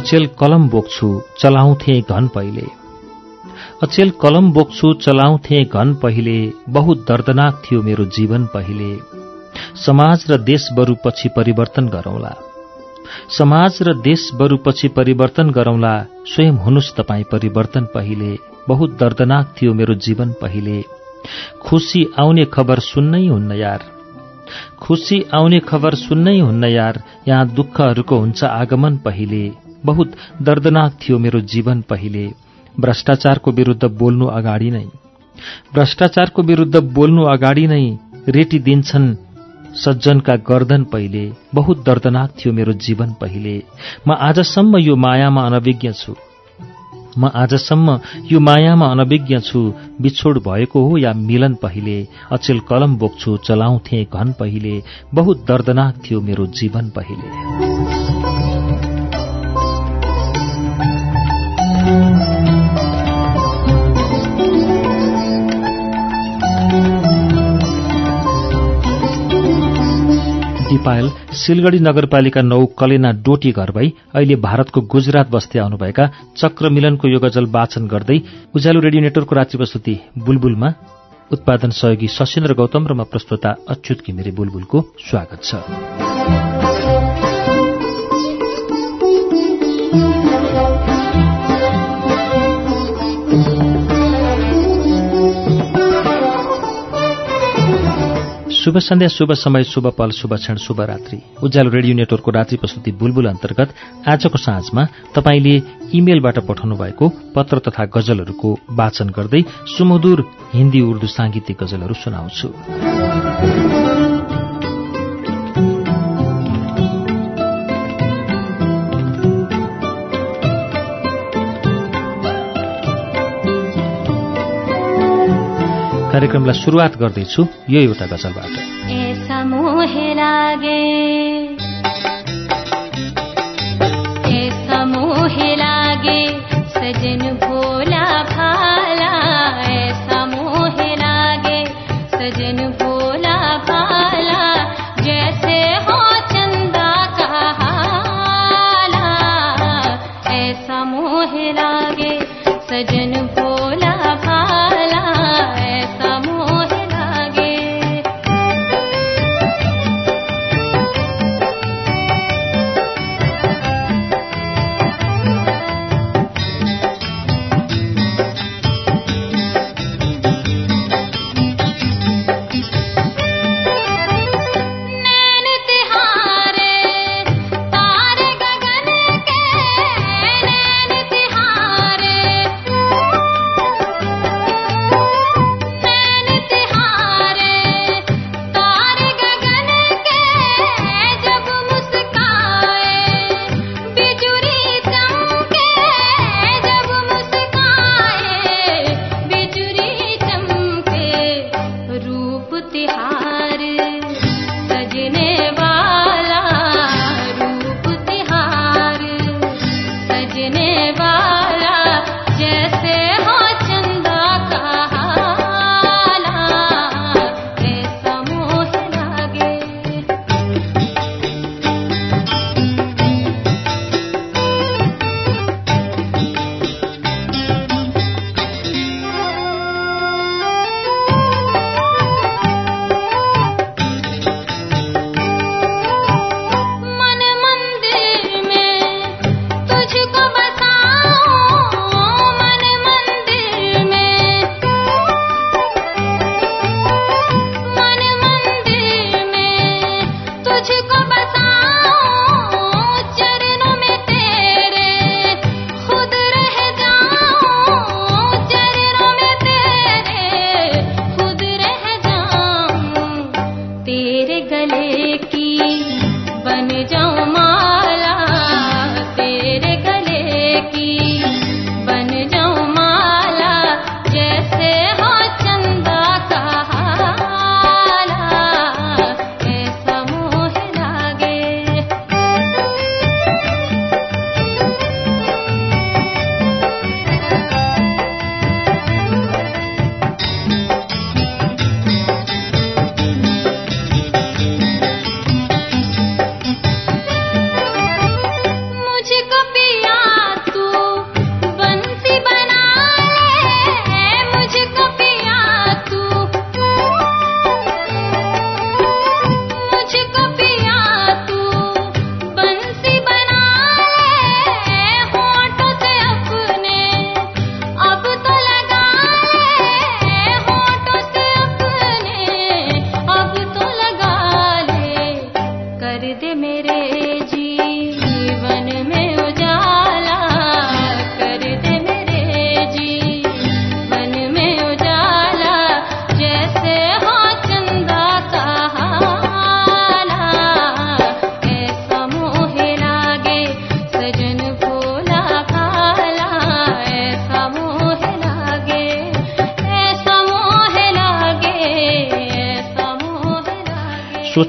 अचेल कलम बोक्छु चलाउँथे घन पहिले। अचेल कलम बोक्छु चलाउँथे घन पहिले बहुत दर्दनाक थियो मेरो जीवन पहिले। समाज र देश बरु पछि परिवर्तन गरौँला। समाज र देश बरु पछि परिवर्तन गरौँला स्वयं हुनुस् तपाईँ परिवर्तन पहिले बहुत दर्दनाक थियो मेरो जीवन पहिले। खुसी आउने खबर सुन्नै हुन्न यार। खुसी आउने खबर सुन्नै हुन्न यार यहाँ दुःखहरूको हुन्छ आगमन पहिले। बहुत दर्दनाक थियो मेरो जीवन पहिले। भ्रष्टाचारको विरूद्ध बोल्नु अगाडि नै। भ्रष्टाचारको विरूद्ध बोल्नु अगाडि नै रेटी दिन्छन् सज्जनका गर्दन पहिले। बहुत दर्दनाक थियो मेरो जीवन पहिले। म आजसम्म यो मायामा अनभिज्ञ छु। म आजसम्म यो मायामा अनभिज्ञ छु। बिछोड भएको हो या मिलन पहिले। अचेल कलम बोक्छु चलाउँथे घन पहिले। बहुत दर्दनाक थियो मेरो जीवन पहिले। दिपायल सिलगढ़ी नगरपालिका नौ कलेना डोटी घर भई अहिले भारतको गुजरात बस्दै आउनुभएका चक्र मिलनको यो गजल वाचन गर्दै उज्यालो रेडियो नेटवर्कको रात्रि बुलबुलमा। उत्पादन सहयोगी सशिन्द्र गौतम र म प्रस्तुता अच्युत घिमिरे बुलबुलको स्वागत छ। शुभ सन्ध्या शुभ समय शुभ पल शुभ क्षण शुभ रात्रि। उज्यालो रेडियो नेटवर्कको रात्रि प्रस्तुति बुलबुल अन्तर्गत आजको साँझमा तपाईँले इमेलबाट पठाउनु भएको पत्र तथा गजलहरूको वाचन गर्दै सुमधुर हिन्दी उर्दू सांगीतिक गजलहरू सुनाउँछु। कार्यक्रमलाई सुरुवात गर्दैछु यो एउटा गजलबाट। लागे।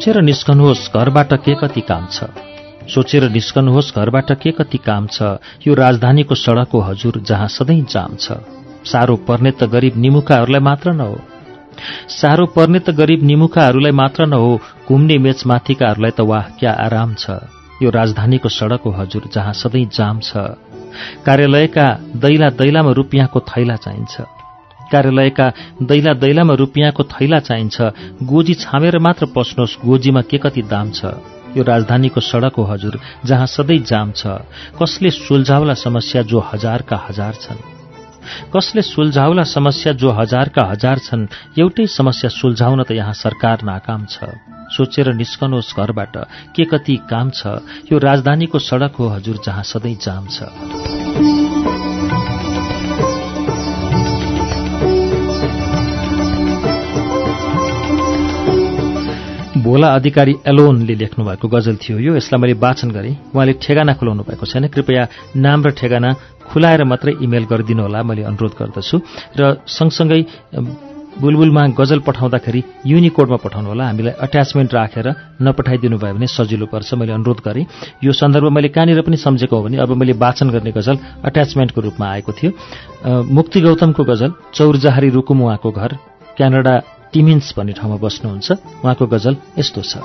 सोचेर निस्कनुहोस् घरबाट के कति काम छ। सोचेर निस्कनुहोस् घरबाट के कति काम छ। यो राजधानीको सडक हो हजुर जहाँ सधैँ जाम छ। साह्रो पर्ने त गरिब निमुखाहरूलाई मात्र न हो। साह्रो पर्ने त गरिब निमुखाहरूलाई मात्र न हो। घुम्ने मेचमाथिकाहरूलाई त वाह क्या आराम छ। यो राजधानीको सडक हो हजुर जहाँ सधैँ जाम छ। कार्यालयका दैला दैलामा रुपियाँको थैला चाहिन्छ। कार्यालयका दैला दैलामा रुपियाँको थैला चाहिन्छ। गोजी छामेर मात्र पस्नुहोस् गोजीमा के कति दाम छ? यो राजधानीको सडक हो हजुर जहाँ सधैँ जाम छ। कसले सुल्झाउला समस्या जो हजारका हजार छन्? कसले सुल्झाउला समस्या जो हजारका हजार छन्? एउटै समस्या सुल्झाउन त यहाँ सरकार नाकाम छ। सोचेर निस्कनुहोस् घरबाट के कति काम छ? यो राजधानीको सडक हो हजुर जहाँ सधैँ जाम छ। भोला अधिकारी एलोनले लेख्नु भएको गजल थियो यो। यसलाई मैले वाचन गरेँ। उहाँले ठेगाना खुलाउनु भएको छैन। कृपया नाम र ठेगाना खुलाएर मात्रै इमेल गरिदिनु होला। मैले अनुरोध गर्दछु। र सँगसँगै बुलबुलमा गजल पठाउँदाखेरि युनिकोडमा पठाउनु होला। हामीलाई अट्याचमेन्ट राखेर नपठाइदिनु भयो भने सजिलो पर्छ। मैले अनुरोध गरेँ। यो सन्दर्भ मैले कहाँनिर पनि सम्झेको हो भने अब मैले वाचन गर्ने गजल अट्याचमेन्टको रूपमा आएको थियो। मुक्ति गौतमको गजल चौरजहारी रुकुम उहाँको घर क्यानाडा टिमिन्स भन्ने ठाउँमा बस्नुहुन्छ। उहाँको गजल यस्तो छ।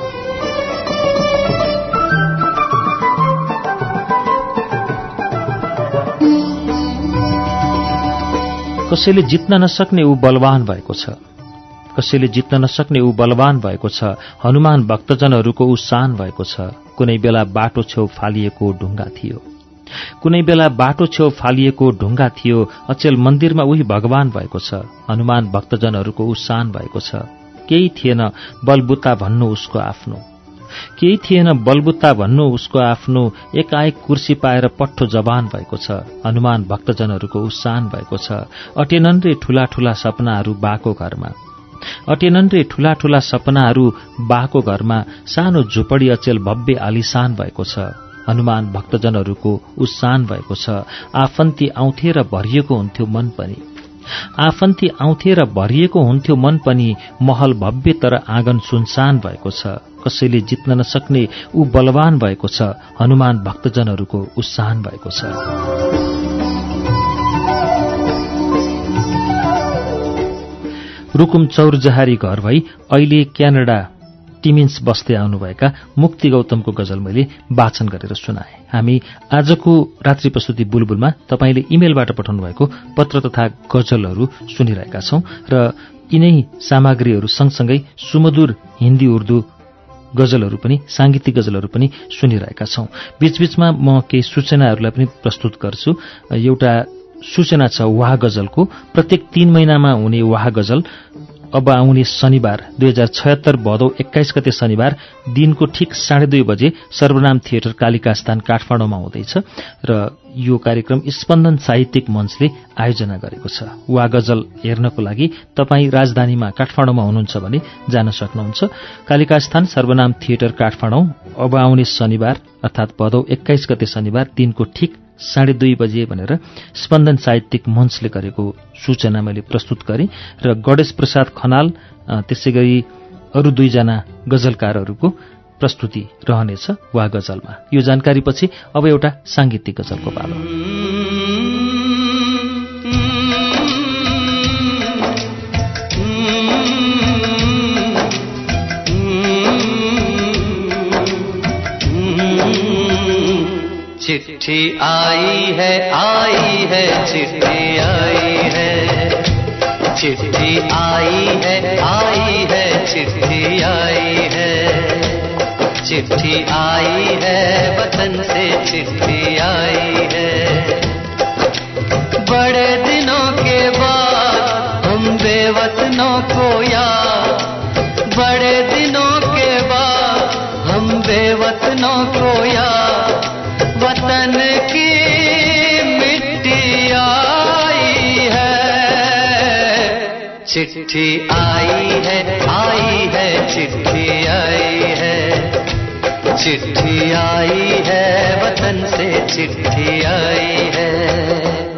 कसैले जित्न नसक्ने ऊ बलवान भएको छ। कसैले जित्न नसक्ने ऊ बलवान भएको छ। हनुमान भक्तजनहरूको ऊ शान भएको छ। कुनै बेला बाटो छेउ फालिएको ढुङ्गा थियो। कुनै बेला बाटो छेउ फालिएको ढुङ्गा थियो अचेल मन्दिरमा उही भगवान भएको छ हनुमान भक्तजनहरूको शान भएको छ। केही थिएन बलबुता भन्नु उसको आफ्नो। केही थिएन बलबुत्ता भन्नु उसको आफ्नो एकाएक कुर्सी पाएर पट्ठो जवान भएको छ हनुमान भक्तजनहरूको उसान भएको छ अटेनन् रे ठूला ठूला सपनाहरू बाको घरमा। अटेनन् रे ठूला ठूला सपनाहरू बाको घरमा सानो झुपडी अचेल भव्य आलिसान भएको छ। हनुमान भक्तजनहरूको उसान भएको छ। आफन्ती आउँथे र भरिएको हुन्थ्यो मन पनि। आफन्ती आउँथे र भरिएको हुन्थ्यो मन पनि महल भव्य तर आँगन सुनसान भएको छ। कसैले जित्न नसक्ने ऊ बलवान भएको छ। हनुमान भक्तजनहरूको उत्साहन भएको छ। रुकुम चौरजहारी घर भई अहिले क्यानाडा टिमिन्स बस्दै आउनुभएका मुक्ति गौतमको गजल मैले वाचन गरेर सुनाए। हामी आजको रात्रि प्रस्तुति बुलबुलमा तपाईँले इमेलबाट पठाउनु भएको पत्र तथा गजलहरू सुनिरहेका छौं र यिनै सामग्रीहरू सँगसँगै सुमधुर हिन्दी उर्दू गजलहरू पनि साङ्गीतिक गजलहरू पनि सुनिरहेका छौं। बीचबीचमा म केही सूचनाहरूलाई पनि प्रस्तुत गर्छु। एउटा सूचना छ वाह गजलको। प्रत्येक तीन महिनामा हुने वाह गजल अब आउने शनिबार दुई हजार छयत्तर भदौ एक्काइस गते शनिबार दिनको ठिक साढे दुई बजे सर्वनाम थिएटर कालिका स्थान काठमाडौँमा हुँदैछ र यो कार्यक्रम स्पन्दन साहित्यिक मञ्चले आयोजना गरेको छ। वा गजल हेर्नको लागि तपाईँ राजधानीमा काठमाडौँमा हुनुहुन्छ भने जान सक्नुहुन्छ। कालिका स्थान सर्वनाम थिएटर काठमाडौँ अब आउने शनिबार अर्थात् भदौ एक्काइस गते शनिबार दिनको ठिक साढे दुई बजे भनेर स्पन्दन साहित्यिक मञ्चले गरेको सूचना मैले प्रस्तुत गरेँ र गणेश प्रसाद खनाल त्यसै गरी अरू दुईजना गजलकारहरूको प्रस्तुति रहनेछ वा गजलमा। यो जानकारीपछि अब एउटा साङ्गीतिक गजलको पालो चिट्ठी आई है आई है, चिट्ठी आई है। चिट्ठी आई है आई है, चिट्ठी आई है। चिट्ठी आई है, वतन से चिट्ठी आई है। बड़े दिनों के बाद हम बेवतनों को याद। बड़े दिनों के बाद हम बेवतनों को याद। वतन की मिट्टी आई है। चिट्ठी आई है आई है, चिट्ठी आई है। चिट्ठी आई है, वतन से चिट्ठी आई है।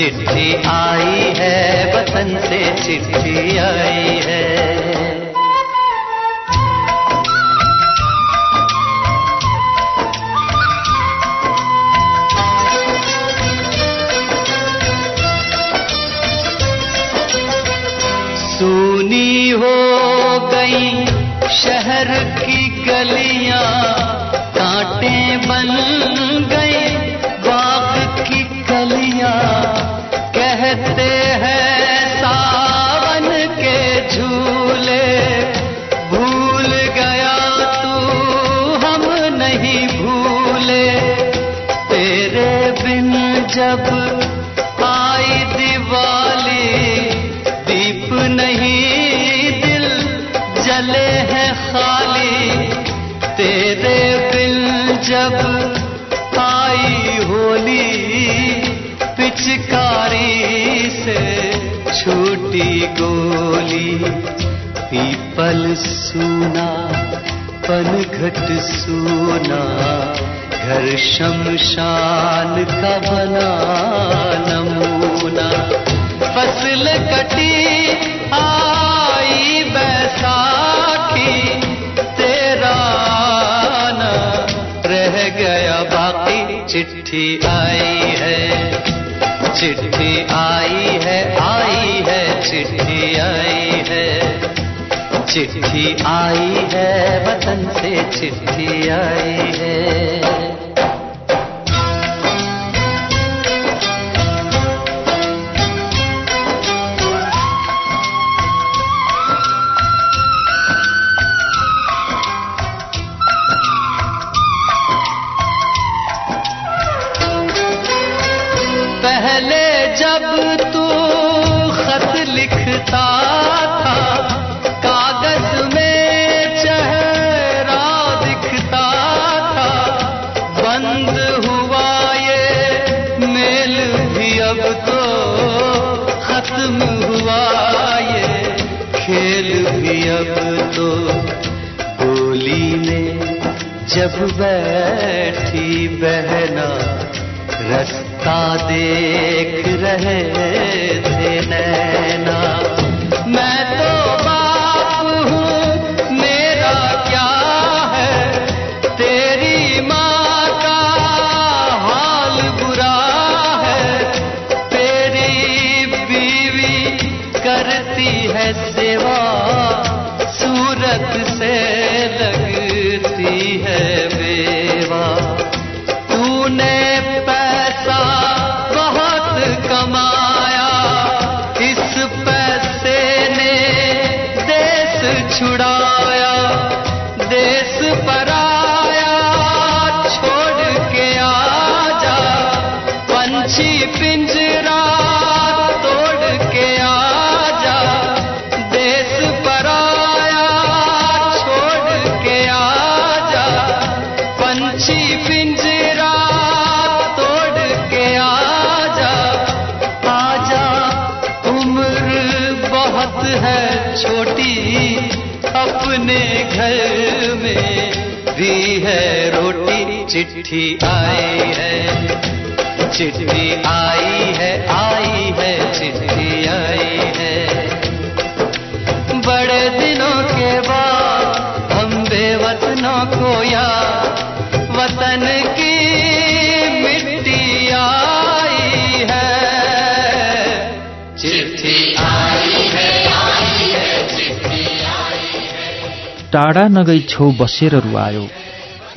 चिट्ठी आई है, वतन से चिट्ठी आई है। सूनी हो गई शहर की गलियाँ, कांटे बन गई जब आई दिवाली, दीप नहीं दिल जले हैं खाली। तेरे बिन जब आई होली, पिचकारी से छूटी गोली। पीपल सूना, पनघट सूना घर शमशान का बना नमूना। फ़सल कटी, आई बैसाखी, तेरा आना। रह गया बाकी, चिट्ठी आई है। चिट्ठी आई है आई है, चिट्ठी आई है। चिट्ठी आई है, वतन से चिट्ठी आई है। पैसा बहुत कमाया। इस पैसे ने देश छुड़ाया चिट्ठी आई है। चिट्ठी आई है आई है, चिट्ठी आई है। बड़े दिनों के बाद हम बेवतनों को या वतन की मिट्टी आई है। चिट्ठी आई है टाढा नगई छेउ बसेर रुवायो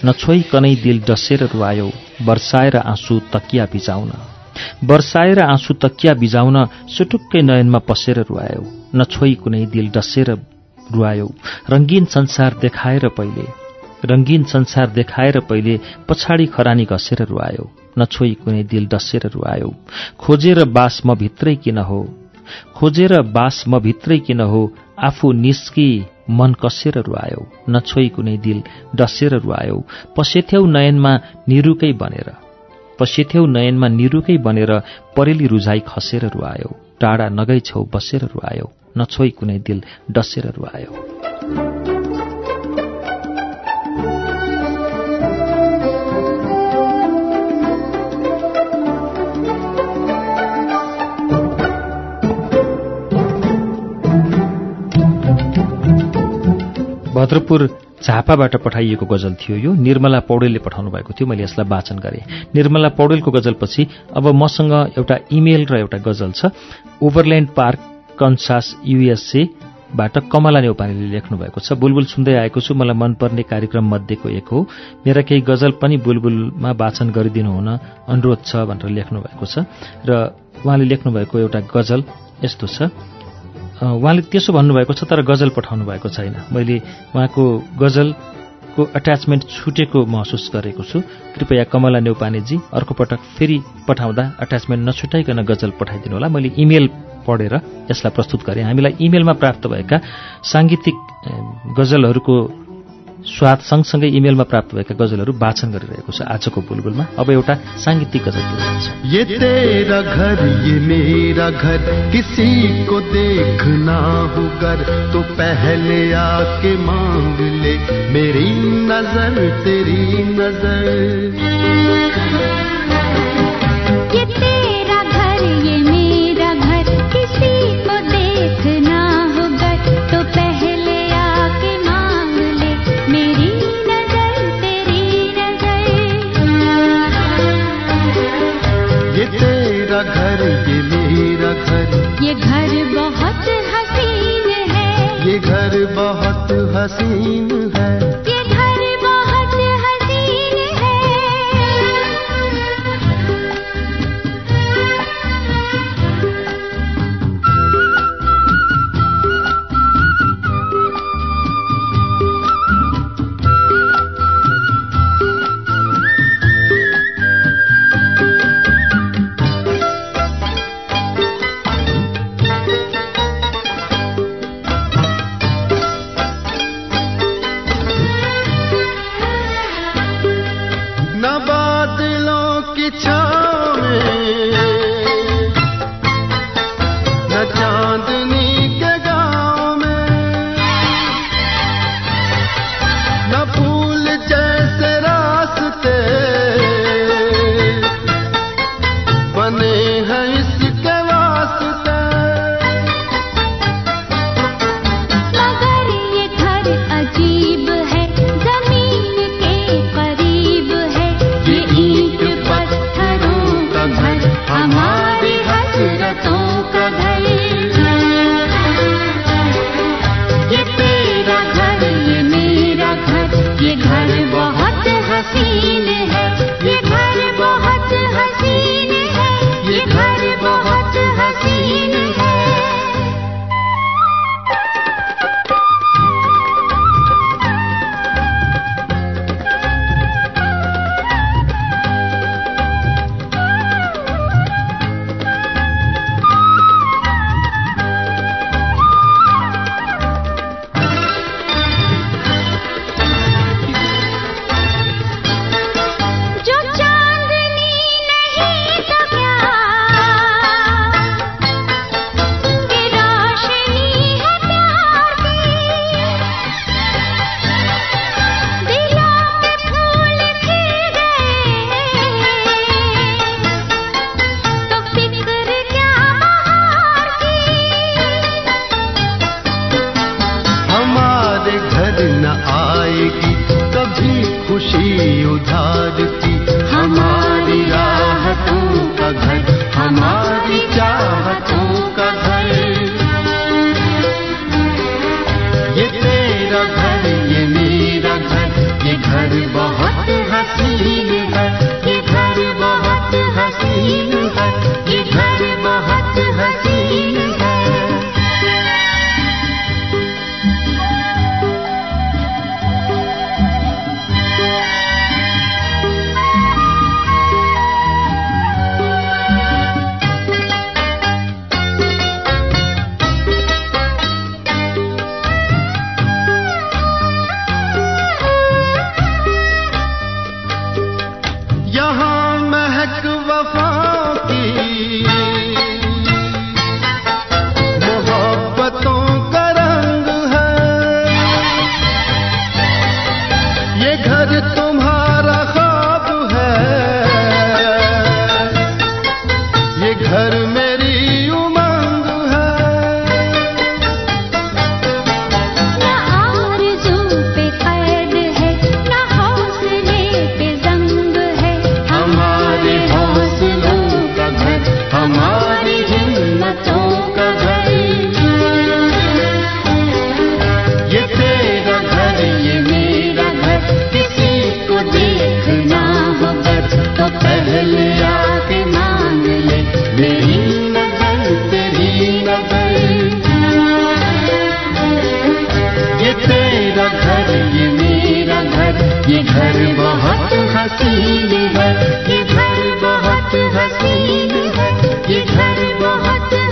नछोइकनै दिल डसेर रुवायो वर्षाएर आँसु तकिया बिजाउन वर्षाएर आँसु तकिया बिजाउन सुटुक्कै नयनमा पसेर रुवायो न छोई कुनै दिल डसेर रुवायौ रङ्गीन संसार देखाएर पहिले रङ्गीन संसार देखाएर पहिले पछाडि खरानी घसेर रुवायौ न छोई कुनै दिल डसेर रुवायौ खोजेर बास म भित्रै किन हो? खोजेर बास म भित्रै किन हो? आफू निस्की मन कसेर रुवायौ न छोई कुनै दिल डसेर रुवायौ पसेथ्यौ नयनमा निरुकै बनेर पसेथ्यौ नयनमा निरुकै बनेर परेली रुझाइ खसेर रुवायौ टाढा नगै छौ बसेर रुवायौ न छोई कुनै दिल डसेर रुवायौ भद्रपुर झापाबाट पठाइएको गजल थियो यो। निर्मला पौडेलले पठाउनु भएको थियो। मैले यसलाई वाचन गरेँ। निर्मला पौडेलको गजलपछि अब मसँग एउटा इमेल र एउटा गजल छ। ओभरल्यान्ड पार्क कन्सास युएसएबाट कमला नेउपानेले लेख्नु भएको छ। बुलबुल सुन्दै आएको छु। मलाई मनपर्ने कार्यक्रम मध्येको एक हो। मेरा केही गजल पनि बुलबुलमा वाचन गरिदिनु हुन अनुरोध छ भनेर लेख्नु भएको छ। र उहाँले लेख्नुभएको एउटा गजल यस्तो छ। उहाँले त्यसो भन्नुभएको छ तर गजल पठाउनु भएको छैन। मैले उहाँको गजलको अट्याचमेन्ट छुटेको महसुस गरेको छु। कृपया कमला नेउपानेजी अर्को पटक फेरि पठाउँदा अट्याचमेन्ट नछुटाइकन गजल पठाइदिनु होला। मैले इमेल पढेर यसलाई प्रस्तुत गरेँ। हामीलाई इमेलमा प्राप्त भएका साङ्गीतिक गजलहरूको स्वाद सँगसँगै इमेलमा प्राप्त भएका गजलहरू वाचन गरिरहेको छ आजको बुलबुलमा। अब एउटा साङ्गीतिक गजल ये तेरा घर ये मेरा घर किसी को देखना हो घर तो पहले आके मांग ले मेरी नजर तेरी नजर। ये तेरा घर ये ये घर बहुत हसीन है। ये घर बहुत हसीन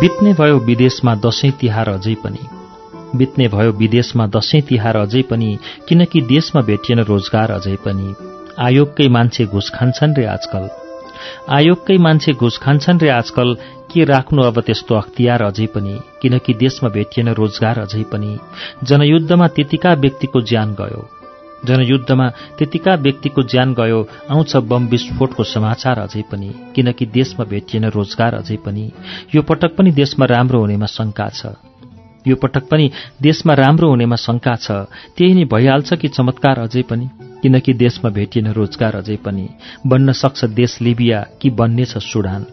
बित्ने भयो विदेशमा दशैं तिहार अझै पनि। बित्ने भयो विदेशमा दशैं तिहार अझै पनि किनकि देशमा भेटिएन रोजगार अझै पनि। आयोगकै मान्छे घुस खान्छन् रे आजकल। आयोगकै मान्छे घुस खान्छन् रे आजकल के राख्नु अब त्यस्तो अख्तियार अझै पनि किनकि देशमा भेटिएन रोजगार अझै पनि। जनयुद्धमा त्यतिका व्यक्तिको ज्यान गयो। जनयुद्धमा त्यतिका व्यक्तिको ज्यान गयो आउँछ बम विस्फोटको समाचार अझै पनि किनकि देशमा भेटिएन रोजगार अझै पनि। यो पटक पनि देशमा राम्रो हुनेमा शंका छ। यो पटक पनि देशमा राम्रो हुनेमा शंका छ। त्यही नै भइहाल्छ कि चमत्कार अझै पनि किनकि देशमा भेटिएन रोजगार अझै पनि। बन्न सक्छ देश लिबिया कि बन्नेछ सुडान।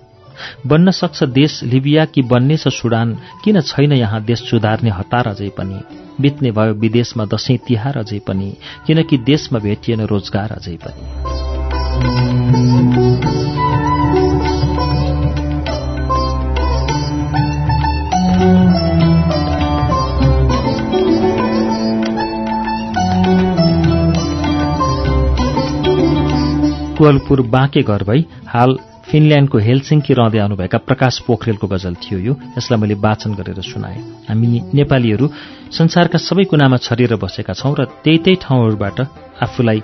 बन्न सक्छ देश लिबिया कि बन्नेछ सुडान? किन छैन यहाँ देश सुधार्ने हतार अझै पनि? बित्ने भयो विदेशमा दशैं तिहार अझै पनि किनकि देशमा भेटिएन रोजगार अझै पनि। कोवलपुर बाँके घर भई हाल फिनल्याण्डको हेलसिङ्की रहँदै आउनुभएका प्रकाश पोखरेलको गजल थियो यो। यसलाई मैले वाचन गरेर सुनाएँ। हामी नेपालीहरू संसारका सबै कुनामा छरिएर बसेका छौँ र त्यही त्यही ठाउँहरूबाट आफूलाई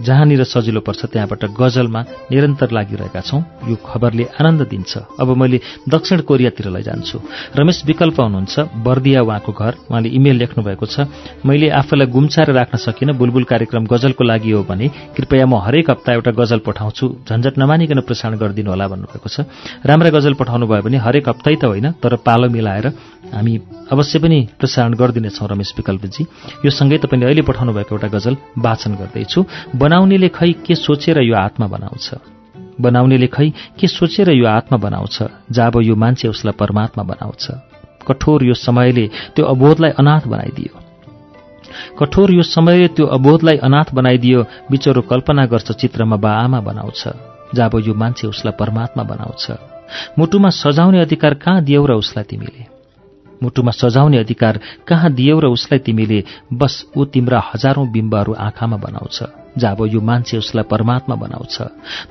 जहाँनिर सजिलो पर्छ त्यहाँबाट गजलमा निरन्तर लागिरहेका छौँ। यो खबरले आनन्द दिन्छ। अब मैले दक्षिण कोरियातिर लैजान्छु। रमेश विकल्प हुनुहुन्छ बर्दिया उहाँको घर। उहाँले इमेल लेख्नु भएको छ मैले आफूलाई गुम्चाएर राख्न सकिनँ बुलबुल कार्यक्रम गजलको लागि हो भने कृपया म हरेक हप्ता एउटा गजल पठाउँछु। झन्झट नमानिकन प्रसारण गरिदिनु होला भन्नुभएको छ। राम्रा गजल पठाउनु भयो भने हरेक हप्तै त होइन तर पालो मिलाएर हामी अवश्य पनि प्रसारण गरिदिनेछौँ रमेश विकल्पजी। यो सँगै तपाईँले अहिले पठाउनु भएको एउटा गजल वाचन गर्दैछु। बनाउनेले खै के सोचेर यो आत्मा बनाउँछ? बनाउनेले खै के सोचेर यो आत्मा बनाउँछ? जब यो मान्छे उसलाई परमात्मा बनाउँछ? कठोर यो समयले त्यो अबोधलाई अनाथ बनाइदियो। कठोर यो समयले त्यो अबोधलाई अनाथ बनाइदियो बिचरो कल्पना गर्छ चित्रमा बा आमा बनाउँछ। जब यो मान्छे उसलाई परमात्मा बनाउँछ। मुटुमा सजाउने अधिकार कहाँ दियौ र उसलाई तिमीले? मुटुमा सजाउने अधिकार कहाँ दियौ र उसलाई तिमीले? बस ऊ तिम्रा हजारौं बिम्बहरू आँखामा बनाउँछ। जब यो मान्छे उसलाई परमात्मा बनाउँछ।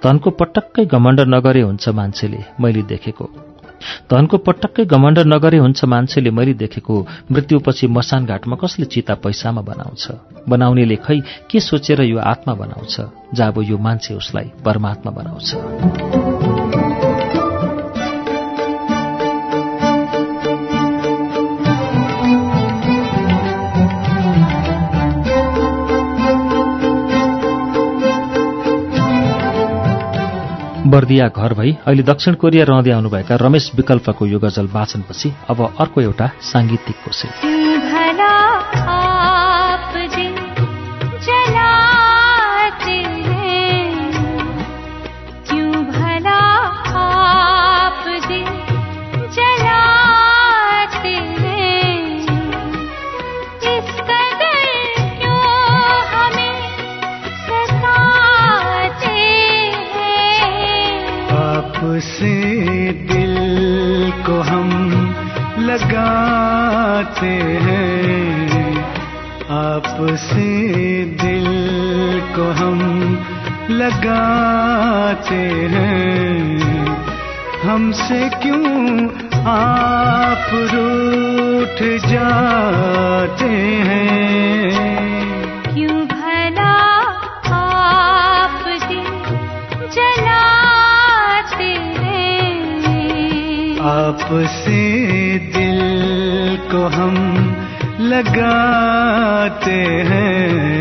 धनको पटक्कै घमण्ड नगरे हुन्छ मान्छेले मैले देखेको। धनको पटक्कै घमण्ड नगरे हुन्छ मान्छेले मैले देखेको। मृत्युपछि मसान घाटमा कसले चिता पैसामा बनाउँछ? बनाउनेले खै के सोचेर यो आत्मा बनाउँछ? जब यो मान्छे उसलाई परमात्मा बनाउँछ। बर्दिया घर भई अहिले दक्षिण कोरिया रहँदै आउनुभएका रमेश विकल्पको यो गजल वाचनपछि अब अर्को एउटा साङ्गीतिक कोसेल। लगाते हैं। आपसे दिल को हम लगाते हैं। हमसे क्यों आप रूठ जाते हैं? आपसे दिल को हम लगाते हैं।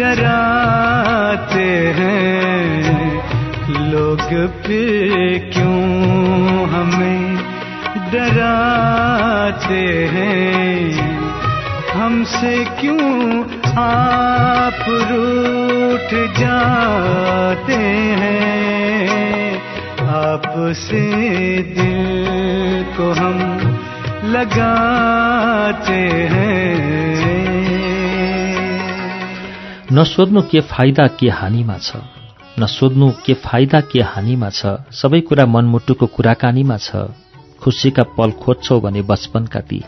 डराते हैं। लोग फिर क्यों हमें डराते हैं? हमसे क्यों आप रूठ जाते हैं? आपसे दिल को हम लगाते हैं। नसोध्नु के फाइदा के हानिमा छ। नसोध्नु के फाइदा के हानिमा छ। सबै कुरा मनमुटुको कुराकानीमा छ। खुसीका पल खोज्छौ भने बचपनका ती।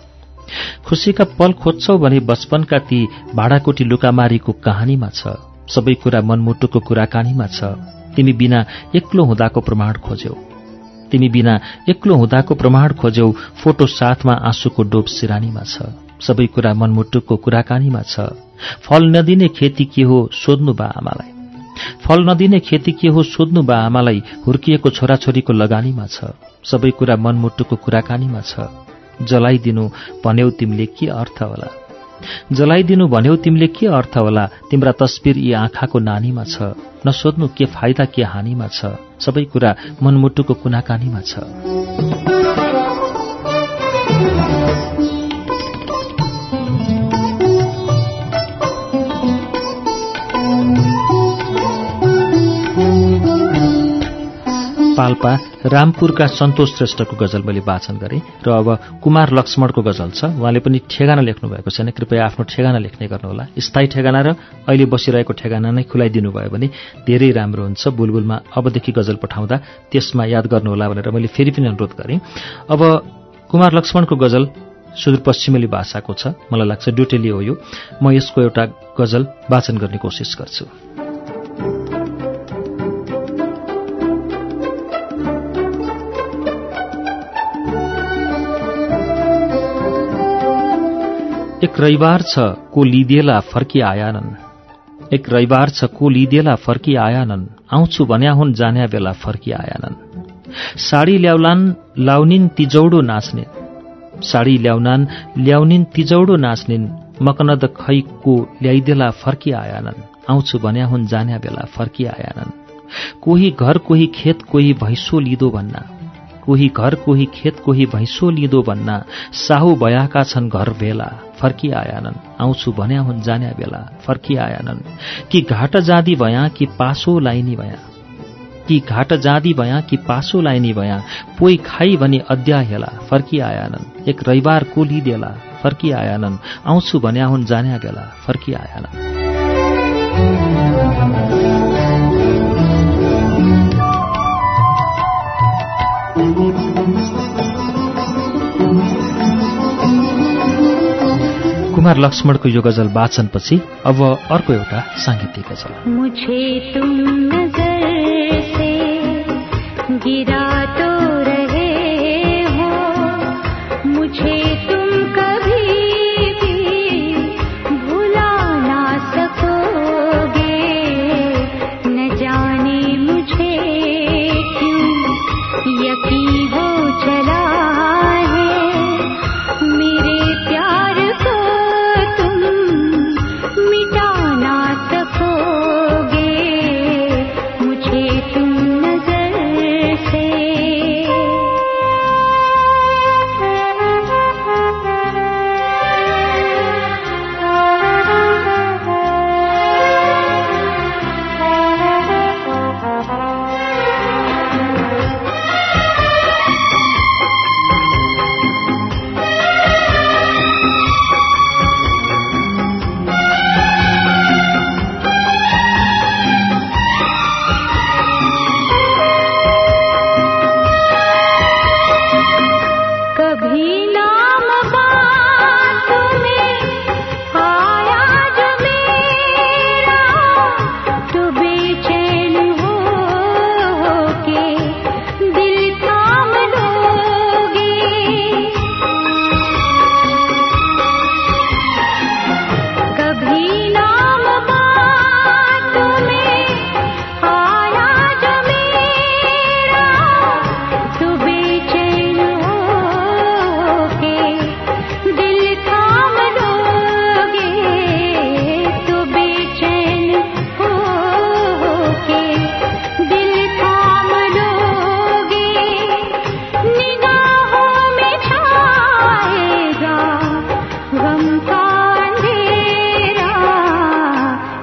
खुसीका पल खोज्छौ भने बचपनका ती भाडाकोटी लुकामारीको कहानीमा छ। सबै कुरा मनमुटुको कुराकानीमा छ। तिमी बिना एक्लो हुँदाको प्रमाण खोज्यौ। तिमी बिना एक्लो हुँदाको प्रमाण खोज्यौ। फोटो साथमा आँसुको डोब सिरानीमा छ। सबै कुरा मनमुटुको कुराकानीमा छ। फल नदिने खेती के हो सोध्नु बा आमालाई। फल नदिने खेती के हो सोध्नु बा आमालाई हुर्किएको छोराछोरीको लगानीमा छ। सबै कुरा मनमुटुको कुराकानीमा छ। जलाइदिनु भन्यौ तिमीले के अर्थ होला? जलाइदिनु भन्यौ तिमीले के अर्थ होला? तिम्रा तस्बिर यी आँखाको नानीमा छ। नसोध्नु के फाइदा के हानिमा छ। सबै कुरा मनमुटुको कुनाकानीमा छ। पाल्पा रामपुरका सन्तोष श्रेष्ठको गजल मैले वाचन गरेँ र अब कुमार लक्ष्मणको गजल छ। उहाँले पनि ठेगाना लेख्नु भएको छैन। कृपया आफ्नो ठेगाना लेख्ने गर्नुहोला। स्थायी ठेगाना र अहिले बसिरहेको ठेगाना नै खुलाइदिनु भयो भने धेरै राम्रो हुन्छ। बुलबुलमा अबदेखि गजल पठाउँदा त्यसमा याद गर्नुहोला भनेर मैले फेरि पनि अनुरोध गरेँ। अब कुमार लक्ष्मणको गजल सुदूरपश्चिमेली भाषाको छ। मलाई लाग्छ ड्युटेली हो यो। म यसको एउटा गजल वाचन गर्ने कोसिस गर्छु। एक रविवार छ को लिदिएला फर्की आयानन्। एक रविवार छ को लिदिएला फर्की आयानन्। आउँछु भन्या हुन् जान्या बेला फर्की आयानन्। साडी ल्याउलान् लाउनिन् तिजौडो नाच्ने। साडी ल्याउनान् ल्याउनिन् तिजौडो नाच्निन्। मकनद खै को ल्याइदेला फर्की आयानन्। आउँछु भन्या हुन् जान्या बेला फर्की आयानन्। कोही घर कोही खेत कोही भैँसो लिदो भन्ना। कोही घर कोही खेत कोही भैँसो लिदो भन्ना साहु भयाका छन् घर भेला। फर्की आयानन् आउँछु भन्या हुन् जान्या बेला। फर्की आयानन् कि घाट जाँदी भया कि पासो लाइनी भया। कि घाट जाँदी भया कि पासो लाइनी भया। पोइ खाई भनी अद्या हेला। फर्की आयानन् एक रविवार कोली देला। फर्की आयानन् आउँछु भन्या हुन् जान्या बेला। फर्की कुमार लक्ष्मणको यो गजल वाचनपछि अब अर्को एउटा साङ्गीतिक गजल। गिरा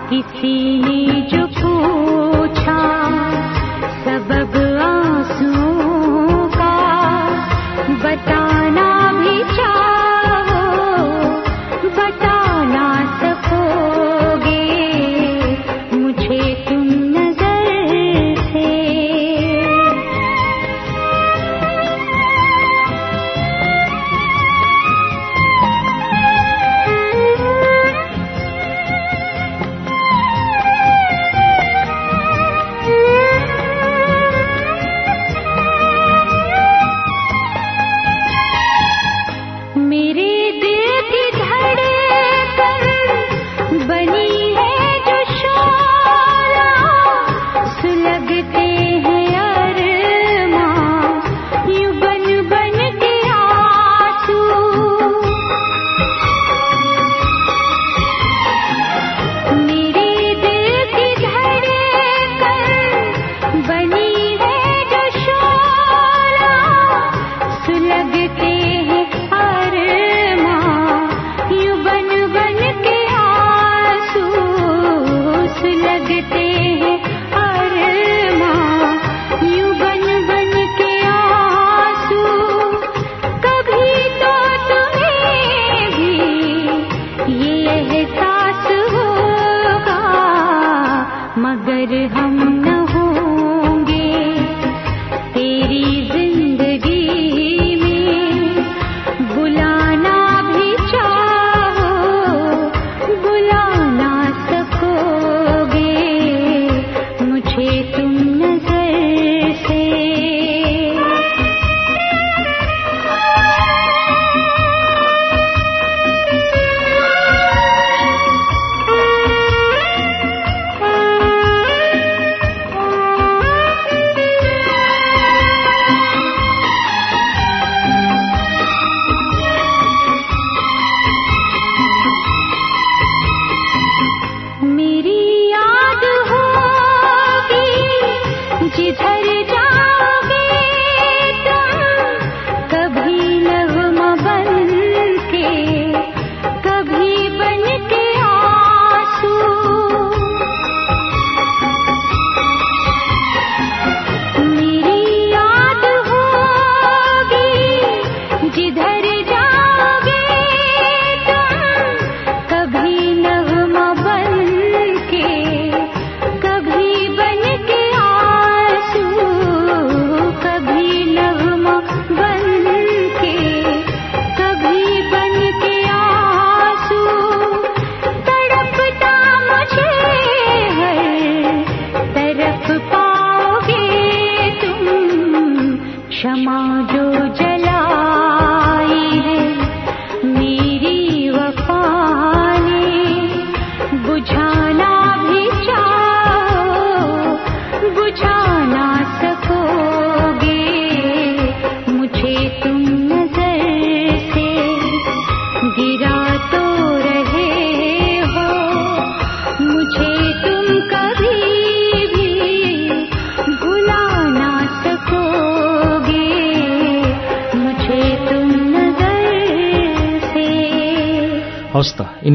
किसी ने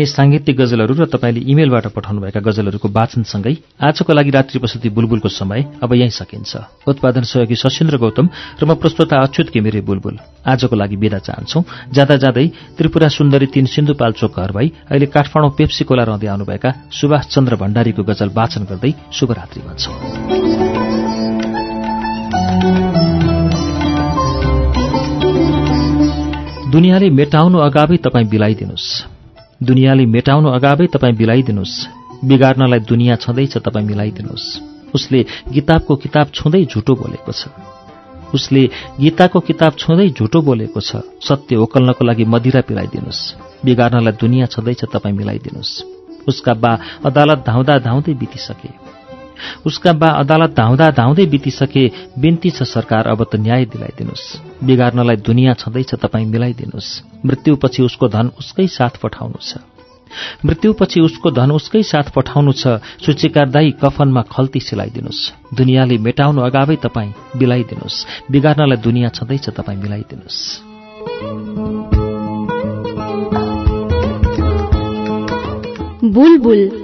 यिनै साङ्गीतिक गजलहरू र तपाईँले इमेलबाट पठाउनुभएका गजलहरूको वाचनसँगै आजको लागि रात्रि बुलबुलको समय अब यहीँ सकिन्छ। उत्पादन सहयोगी सशिन्द्र गौतम र म प्रस्तोता अच्युत घिमिरे बुलबुल। आजको लागि बिदा चाहन्छौ। जाँदा जाँदै त्रिपुरा सुन्दरी तीन सिन्धुपाल्चोक घर भई अहिले काठमाडौँ पेप्सी कोला रहँदै आउनुभएका सुभाष चन्द्र भण्डारीको गजल वाचन गर्दै शुभरात्रि भन्छौं। दुनियाँले मेटाउनु अगावै तपाईँ बिलाइदिनुहोस्। दुनियाँले मेटाउनु अगावै तपाईँ बिलाइदिनुहोस् बिगार्नलाई दुनियाँ छँदैछ तपाईँ मिलाइदिनुहोस्। उसले गीताबको किताब छुँदै झुटो बोलेको छ। उसले गीताको किताब छुँदै झुटो बोलेको छ। सत्य ओकल्नको लागि मदिरा पिलाइदिनुहोस्। बिगार्नलाई दुनियाँ छँदैछ तपाईँ मिलाइदिनुहोस्। उसका बा अदालत धाउँदा धाउँदै बितिसके। उसका बा अदालत धाउँदा धाउँदै बितिसके बिन्ती छ सरकार अब त न्याय दिलाइदिनुहोस्। बिगार्नलाई दुनियाँ छँदैछ तपाईँ मिलाइदिनुहोस्। मृत्युपछि उसको धन उसकै साथ पठाउनु छ। मृत्युपछि उसको धन उसकै साथ पठाउनु छ सूचिकार दाई कफनमा खल्ती सिलाइदिनुहोस्। दुनियाँले मेटाउनु अगावै तपाईँ बिलाइदिनुहोस्। बिगार्नलाई दुनियाँ छँदैछ तपाईँ मिलाइदिनुहोस्। बुलबुल